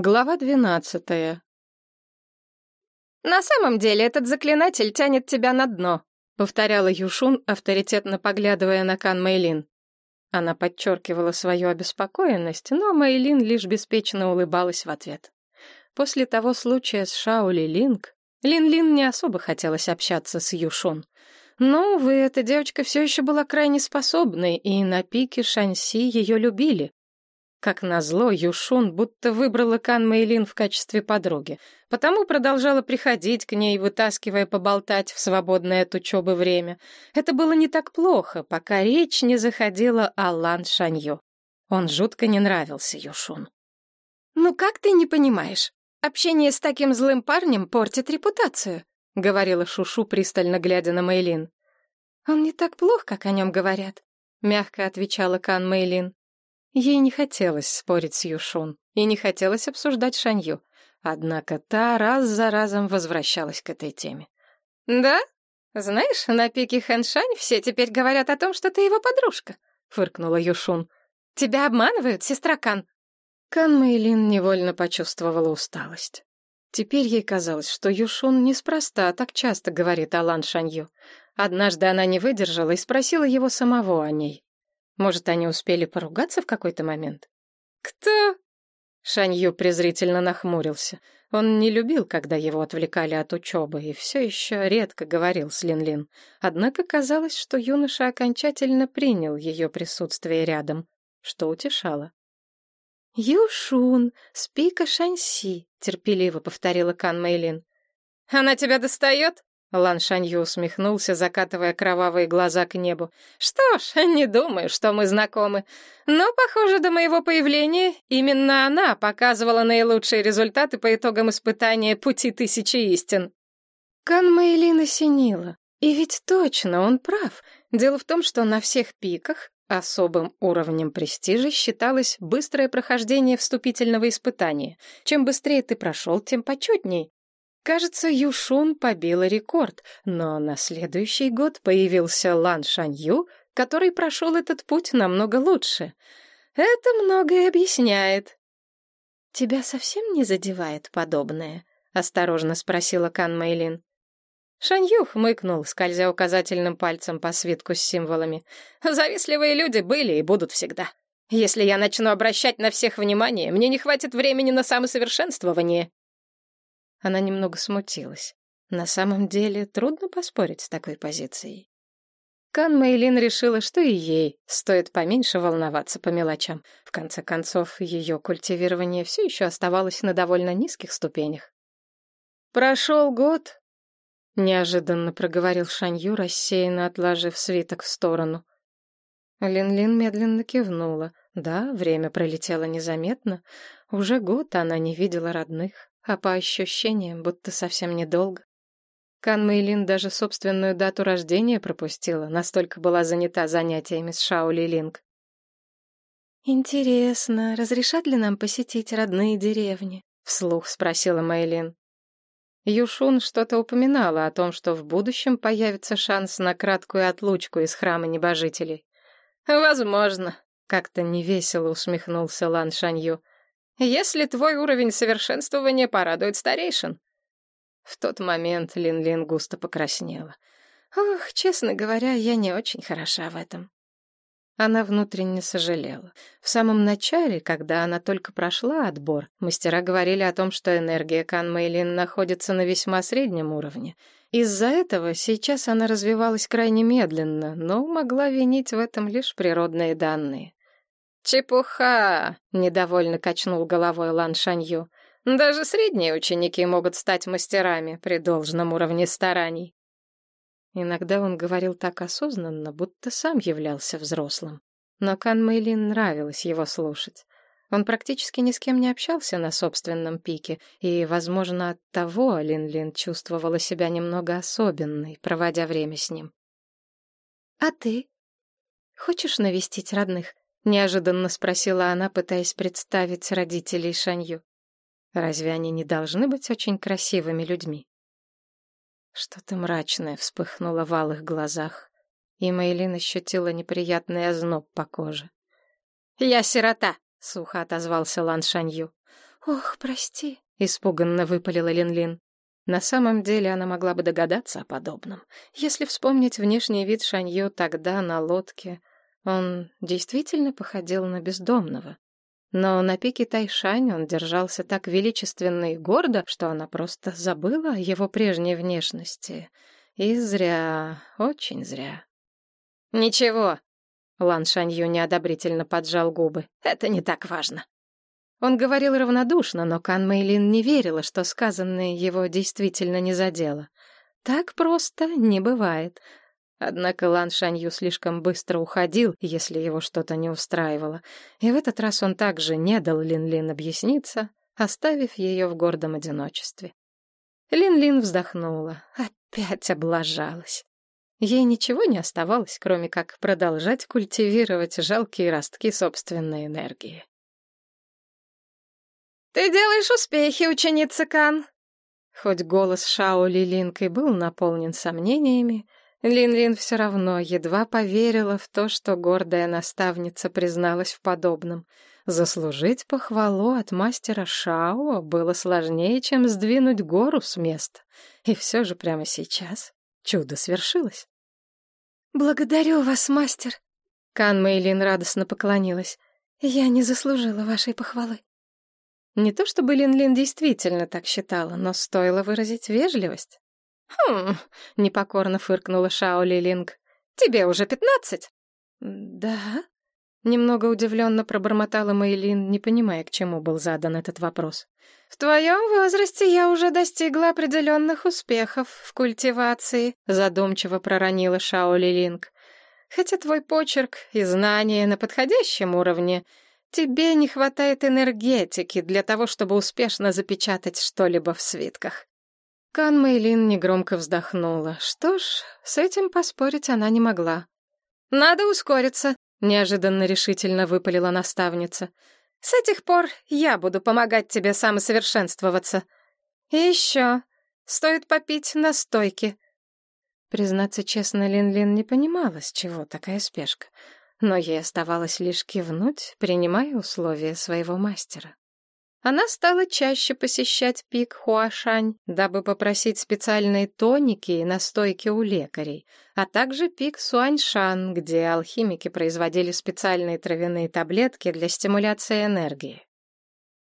Глава двенадцатая. «На самом деле этот заклинатель тянет тебя на дно», — повторяла Юшун, авторитетно поглядывая на Кан Мэйлин. Она подчеркивала свою обеспокоенность, но Мэйлин лишь беспечно улыбалась в ответ. После того случая с Шаули Линг, Лин-Лин не особо хотелось общаться с Юшун. Но, увы, эта девочка все еще была крайне способной, и на пике Шанси ее любили. Как назло, Юшун будто выбрала Кан Мэйлин в качестве подруги, потому продолжала приходить к ней, вытаскивая поболтать в свободное от учебы время. Это было не так плохо, пока речь не заходила о Лан Шанью. Он жутко не нравился Юшун. «Ну как ты не понимаешь? Общение с таким злым парнем портит репутацию», — говорила Шушу, пристально глядя на Мэйлин. «Он не так плох, как о нем говорят», — мягко отвечала Кан Мэйлин. Ей не хотелось спорить с Юшун и не хотелось обсуждать Шанью, однако та раз за разом возвращалась к этой теме. «Да? Знаешь, на пике Хэншань все теперь говорят о том, что ты его подружка», — фыркнула Юшун. «Тебя обманывают, сестра Кан?» Кан Мэйлин невольно почувствовала усталость. Теперь ей казалось, что Юшун неспроста так часто говорит о Лан Шанью. Однажды она не выдержала и спросила его самого о ней. Может, они успели поругаться в какой-то момент? «Кто?» Шанью презрительно нахмурился. Он не любил, когда его отвлекали от учебы, и все еще редко говорил с Лин-Лин. Однако казалось, что юноша окончательно принял ее присутствие рядом, что утешало. «Юшун, спика Шанси», — терпеливо повторила Кан Мэйлин. «Она тебя достает?» Лан Шанью усмехнулся, закатывая кровавые глаза к небу. «Что ж, не думаю, что мы знакомы. Но, похоже, до моего появления именно она показывала наилучшие результаты по итогам испытания «Пути тысячи истин». Кан Мэйлин осенила. И ведь точно, он прав. Дело в том, что на всех пиках особым уровнем престижа считалось быстрое прохождение вступительного испытания. Чем быстрее ты прошел, тем почетней. Кажется, Юшун побила рекорд, но на следующий год появился Лан Шанью, который прошел этот путь намного лучше. Это многое объясняет. «Тебя совсем не задевает подобное?» — осторожно спросила Кан Мэйлин. Шанью хмыкнул, скользя указательным пальцем по свитку с символами. «Завистливые люди были и будут всегда. Если я начну обращать на всех внимание, мне не хватит времени на самосовершенствование». Она немного смутилась. На самом деле, трудно поспорить с такой позицией. Кан Мэйлин решила, что и ей стоит поменьше волноваться по мелочам. В конце концов, ее культивирование все еще оставалось на довольно низких ступенях. «Прошел год», — неожиданно проговорил Шанью, рассеянно отложив свиток в сторону. Лин-Лин медленно кивнула. Да, время пролетело незаметно. Уже год она не видела родных а по ощущениям, будто совсем недолго. Кан Мэйлин даже собственную дату рождения пропустила, настолько была занята занятиями с Шаули Линг. «Интересно, разрешат ли нам посетить родные деревни?» — вслух спросила Мэйлин. Юшун что-то упоминала о том, что в будущем появится шанс на краткую отлучку из храма небожителей. «Возможно», — как-то невесело усмехнулся Лан Шанью если твой уровень совершенствования порадует старейшин». В тот момент Лин-Лин густо покраснела. Ох, честно говоря, я не очень хороша в этом. Она внутренне сожалела. В самом начале, когда она только прошла отбор, мастера говорили о том, что энергия Кан Мэйлин находится на весьма среднем уровне. Из-за этого сейчас она развивалась крайне медленно, но могла винить в этом лишь природные данные. «Чепуха!» — недовольно качнул головой Лан Шанью. «Даже средние ученики могут стать мастерами при должном уровне стараний». Иногда он говорил так осознанно, будто сам являлся взрослым. Но Кан Мэйлин нравилось его слушать. Он практически ни с кем не общался на собственном пике, и, возможно, от того Лин-Лин чувствовала себя немного особенной, проводя время с ним. «А ты? Хочешь навестить родных?» — неожиданно спросила она, пытаясь представить родителей Шанью. «Разве они не должны быть очень красивыми людьми?» Что-то мрачное вспыхнуло в алых глазах, и Мэйлин ощутила неприятный озноб по коже. «Я сирота», — сухо отозвался Лан Шанью. «Ох, прости», — испуганно выпалила Лин-Лин. На самом деле она могла бы догадаться о подобном. Если вспомнить внешний вид Шанью тогда на лодке, он действительно походил на бездомного. Но на пике Тайшань он держался так величественно и гордо, что она просто забыла о его прежней внешности. И зря, очень зря. «Ничего», — Лан Шанью неодобрительно поджал губы, — «это не так важно». Он говорил равнодушно, но Кан Мэйлин не верила, что сказанное его действительно не задело. Так просто не бывает. Однако Лан Шанью слишком быстро уходил, если его что-то не устраивало, и в этот раз он также не дал Лин-Лин объясниться, оставив ее в гордом одиночестве. Лин-Лин вздохнула, опять облажалась. Ей ничего не оставалось, кроме как продолжать культивировать жалкие ростки собственной энергии. «Ты делаешь успехи, ученица Кан!» Хоть голос Шао Лилинг и был наполнен сомнениями, Лин-Лин все равно едва поверила в то, что гордая наставница призналась в подобном. Заслужить похвалу от мастера Шао было сложнее, чем сдвинуть гору с места. И все же прямо сейчас чудо свершилось. «Благодарю вас, мастер!» Кан Мэйлин радостно поклонилась. «Я не заслужила вашей похвалы». Не то чтобы Лин-Лин действительно так считала, но стоило выразить вежливость. «Хм...» — непокорно фыркнула Шао Лилинг. «Тебе уже пятнадцать?» «Да?» — немного удивленно пробормотала Мэйлин, не понимая, к чему был задан этот вопрос. «В твоем возрасте я уже достигла определенных успехов в культивации», — задумчиво проронила Шао Лилинг. «Хотя твой почерк и знания на подходящем уровне, тебе не хватает энергетики для того, чтобы успешно запечатать что-либо в свитках». Кан Мэйлин негромко вздохнула. Что ж, с этим поспорить она не могла. «Надо ускориться», — неожиданно решительно выпалила наставница. «С этих пор я буду помогать тебе самосовершенствоваться. И еще, стоит попить настойки». Признаться честно, Лин-Лин не понимала, с чего такая спешка, но ей оставалось лишь кивнуть, принимая условия своего мастера. Она стала чаще посещать пик Хуашань, дабы попросить специальные тоники и настойки у лекарей, а также пик Суаньшан, где алхимики производили специальные травяные таблетки для стимуляции энергии.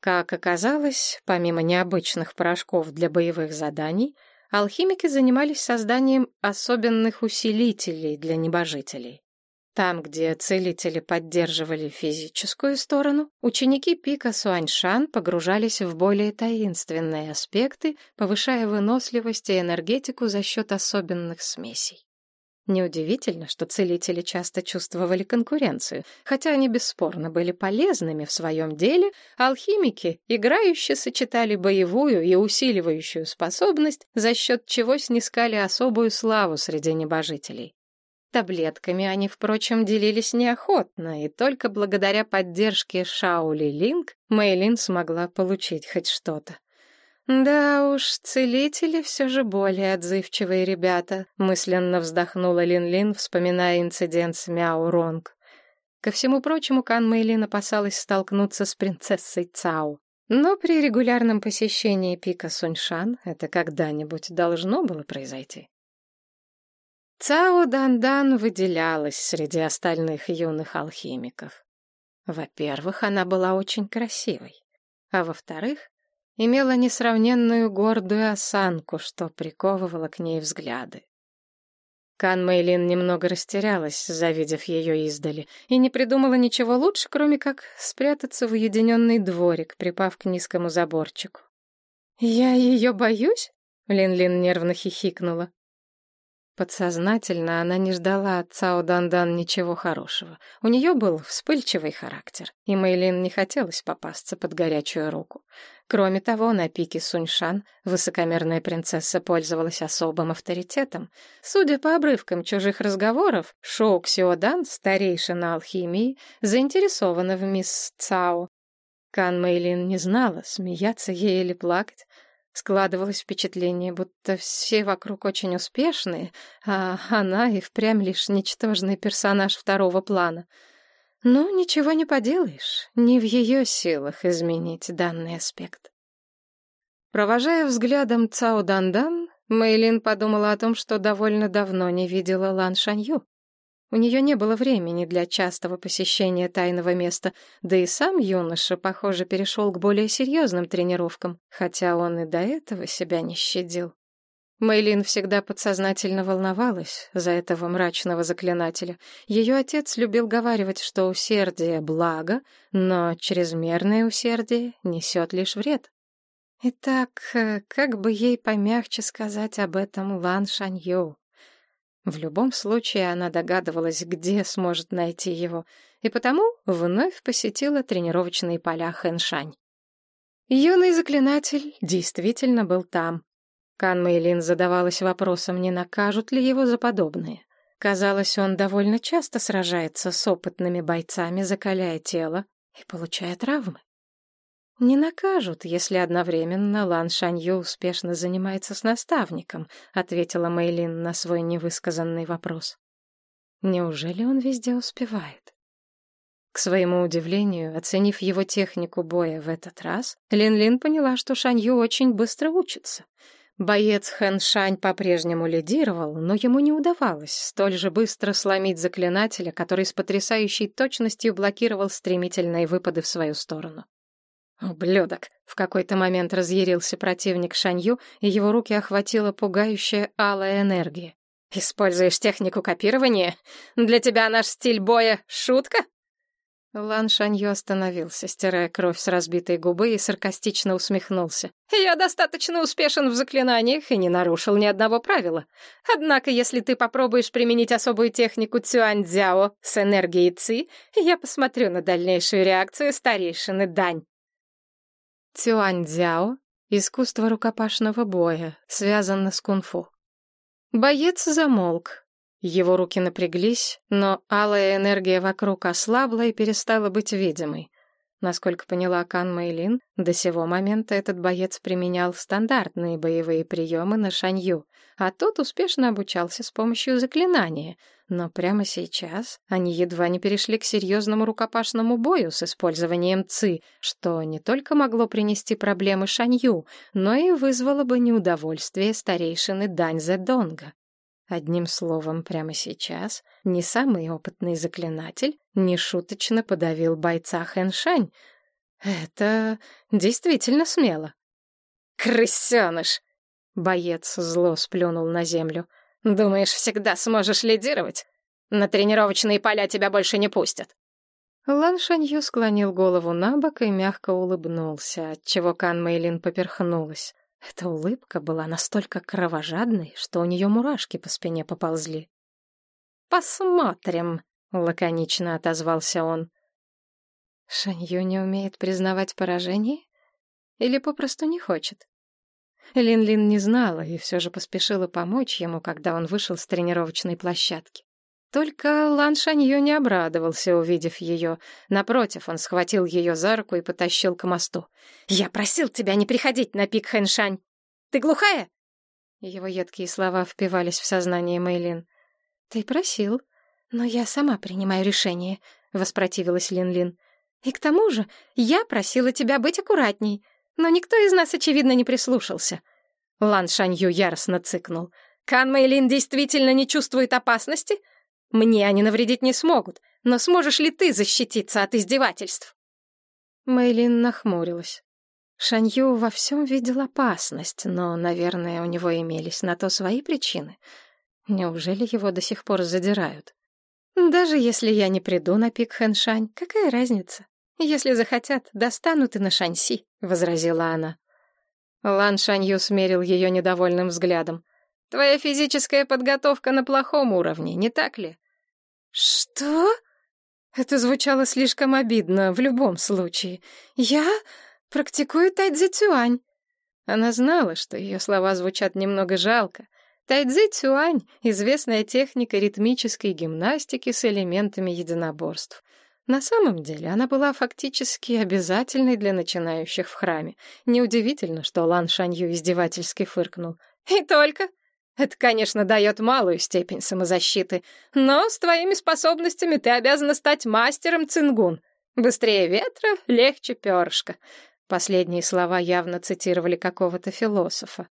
Как оказалось, помимо необычных порошков для боевых заданий, алхимики занимались созданием особенных усилителей для небожителей. Там, где целители поддерживали физическую сторону, ученики пика Суаньшан погружались в более таинственные аспекты, повышая выносливость и энергетику за счет особенных смесей. Неудивительно, что целители часто чувствовали конкуренцию. Хотя они бесспорно были полезными в своем деле, алхимики играюще сочетали боевую и усиливающую способность, за счет чего снискали особую славу среди небожителей. Таблетками они, впрочем, делились неохотно, и только благодаря поддержке Шаули Линк Мэйлин смогла получить хоть что-то. «Да уж, целители все же более отзывчивые ребята», — мысленно вздохнула Лин-Лин, вспоминая инцидент с Мяо Ронг. Ко всему прочему, Кан Мэйлин опасалась столкнуться с принцессой Цао. Но при регулярном посещении пика Суньшан это когда-нибудь должно было произойти. Цао Дандан выделялась среди остальных юных алхимиков. Во-первых, она была очень красивой, а во-вторых, имела несравненную гордую осанку, что приковывало к ней взгляды. Кан Мэйлин немного растерялась, завидев ее издали, и не придумала ничего лучше, кроме как спрятаться в уединенный дворик, припав к низкому заборчику. «Я ее боюсь?» — Лин-Лин нервно хихикнула. Подсознательно она не ждала от Цао Дандан ничего хорошего. У нее был вспыльчивый характер, и Мэйлин не хотелось попасться под горячую руку. Кроме того, на пике Суньшан высокомерная принцесса пользовалась особым авторитетом. Судя по обрывкам чужих разговоров, Шоу Ксиодан, старейшина алхимии, заинтересована в мисс Цао. Кан Мэйлин не знала, смеяться ей или плакать. Складывалось впечатление, будто все вокруг очень успешные, а она и впрямь лишь ничтожный персонаж второго плана. Но ничего не поделаешь, не в ее силах изменить данный аспект. Провожая взглядом Цао Дандан, Мэйлин подумала о том, что довольно давно не видела Лан Шанью. У нее не было времени для частого посещения тайного места, да и сам юноша, похоже, перешел к более серьезным тренировкам, хотя он и до этого себя не щадил. Мэйлин всегда подсознательно волновалась за этого мрачного заклинателя. Ее отец любил говаривать, что усердие — благо, но чрезмерное усердие несет лишь вред. Итак, э, как бы ей помягче сказать об этом Лан Шанью? В любом случае она догадывалась, где сможет найти его, и потому вновь посетила тренировочные поля Хэншань. Юный заклинатель действительно был там. Кан Мэйлин задавалась вопросом, не накажут ли его за подобное. Казалось, он довольно часто сражается с опытными бойцами, закаляя тело и получая травмы. «Не накажут, если одновременно Лан Шанью успешно занимается с наставником», ответила Мэйлин на свой невысказанный вопрос. «Неужели он везде успевает?» К своему удивлению, оценив его технику боя в этот раз, Лин-Лин поняла, что Шанью очень быстро учится. Боец Хэн Шань по-прежнему лидировал, но ему не удавалось столь же быстро сломить заклинателя, который с потрясающей точностью блокировал стремительные выпады в свою сторону. «Ублюдок!» — в какой-то момент разъярился противник Шанью, и его руки охватила пугающая алая энергия. «Используешь технику копирования? Для тебя наш стиль боя — шутка?» Лан Шанью остановился, стирая кровь с разбитой губы и саркастично усмехнулся. «Я достаточно успешен в заклинаниях и не нарушил ни одного правила. Однако, если ты попробуешь применить особую технику Цюань-Дзяо с энергией Ци, я посмотрю на дальнейшую реакцию старейшины Дань». Цюань-дзяо — искусство рукопашного боя, связано с кунг-фу. Боец замолк. Его руки напряглись, но алая энергия вокруг ослабла и перестала быть видимой. Насколько поняла Кан Мэйлин, до сего момента этот боец применял стандартные боевые приемы на Шанью, а тот успешно обучался с помощью заклинания. Но прямо сейчас они едва не перешли к серьезному рукопашному бою с использованием ЦИ, что не только могло принести проблемы Шанью, но и вызвало бы неудовольствие старейшины Даньзе Донга. Одним словом, прямо сейчас не самый опытный заклинатель нешуточно подавил бойца Хэншань. Это действительно смело. «Крысеныш!» — боец зло сплюнул на землю. «Думаешь, всегда сможешь лидировать? На тренировочные поля тебя больше не пустят». Лан Шанью склонил голову на бок и мягко улыбнулся, отчего Кан Мэйлин поперхнулась. Эта улыбка была настолько кровожадной, что у нее мурашки по спине поползли. «Посмотрим», — лаконично отозвался он. Шанью не умеет признавать поражение? Или попросту не хочет? Лин-Лин не знала и все же поспешила помочь ему, когда он вышел с тренировочной площадки. Только Лан Шанью не обрадовался, увидев ее. Напротив, он схватил ее за руку и потащил к мосту. «Я просил тебя не приходить на пик Хэншань! Ты глухая?» Его едкие слова впивались в сознание Мэйлин. «Ты просил, но я сама принимаю решение», — воспротивилась Лин-Лин. «И к тому же я просила тебя быть аккуратней, но никто из нас, очевидно, не прислушался». Лан Шанью яростно цыкнул. «Кан Мэйлин действительно не чувствует опасности?» Мне они навредить не смогут, но сможешь ли ты защититься от издевательств?» Мэйлин нахмурилась. Шанью во всем видел опасность, но, наверное, у него имелись на то свои причины. Неужели его до сих пор задирают? Даже если я не приду на пик Хэншань, какая разница? Если захотят, достанут и на Шаньси, — возразила она. Лан Шанью смерил ее недовольным взглядом. Твоя физическая подготовка на плохом уровне, не так ли? Что? Это звучало слишком обидно в любом случае. Я практикую тайцзи цюань. Она знала, что ее слова звучат немного жалко. Тайцзи цюань — известная техника ритмической гимнастики с элементами единоборств. На самом деле она была фактически обязательной для начинающих в храме. Неудивительно, что Лан Шанью издевательски фыркнул. «И только? Это, конечно, дает малую степень самозащиты, но с твоими способностями ты обязана стать мастером цингун. Быстрее ветра, легче перышка. Последние слова явно цитировали какого-то философа.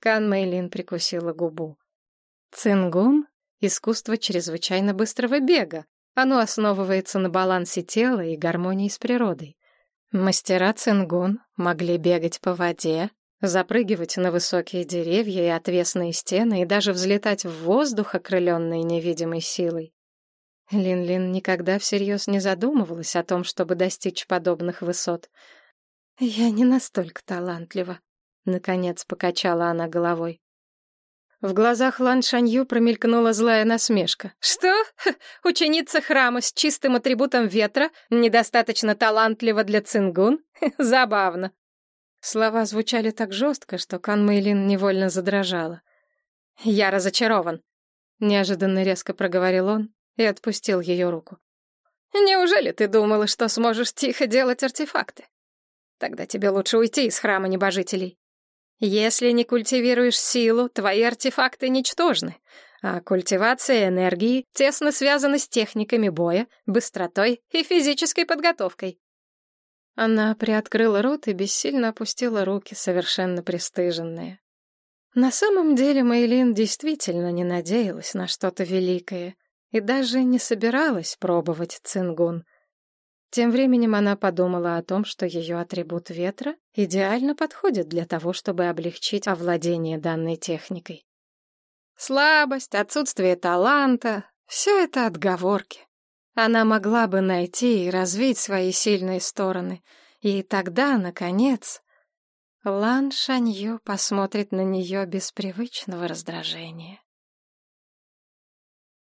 Кан Мэйлин прикусила губу. Цингун — искусство чрезвычайно быстрого бега. Оно основывается на балансе тела и гармонии с природой. Мастера цингун могли бегать по воде, запрыгивать на высокие деревья и отвесные стены и даже взлетать в воздух, окрыленные невидимой силой. Лин-Лин никогда всерьез не задумывалась о том, чтобы достичь подобных высот. «Я не настолько талантлива», — наконец покачала она головой. В глазах Лан Шанью промелькнула злая насмешка. «Что? Ученица храма с чистым атрибутом ветра недостаточно талантлива для цингун? Забавно». Слова звучали так жестко, что Кан Мэйлин невольно задрожала. «Я разочарован», — неожиданно резко проговорил он и отпустил ее руку. «Неужели ты думала, что сможешь тихо делать артефакты? Тогда тебе лучше уйти из храма небожителей. Если не культивируешь силу, твои артефакты ничтожны, а культивация энергии тесно связана с техниками боя, быстротой и физической подготовкой. Она приоткрыла рот и бессильно опустила руки, совершенно пристыженная. На самом деле Мейлин действительно не надеялась на что-то великое и даже не собиралась пробовать цингун — тем временем она подумала о том, что ее атрибут ветра идеально подходит для того, чтобы облегчить овладение данной техникой. Слабость, отсутствие таланта — все это отговорки. Она могла бы найти и развить свои сильные стороны, и тогда, наконец, Лан Шанью посмотрит на нее без привычного раздражения.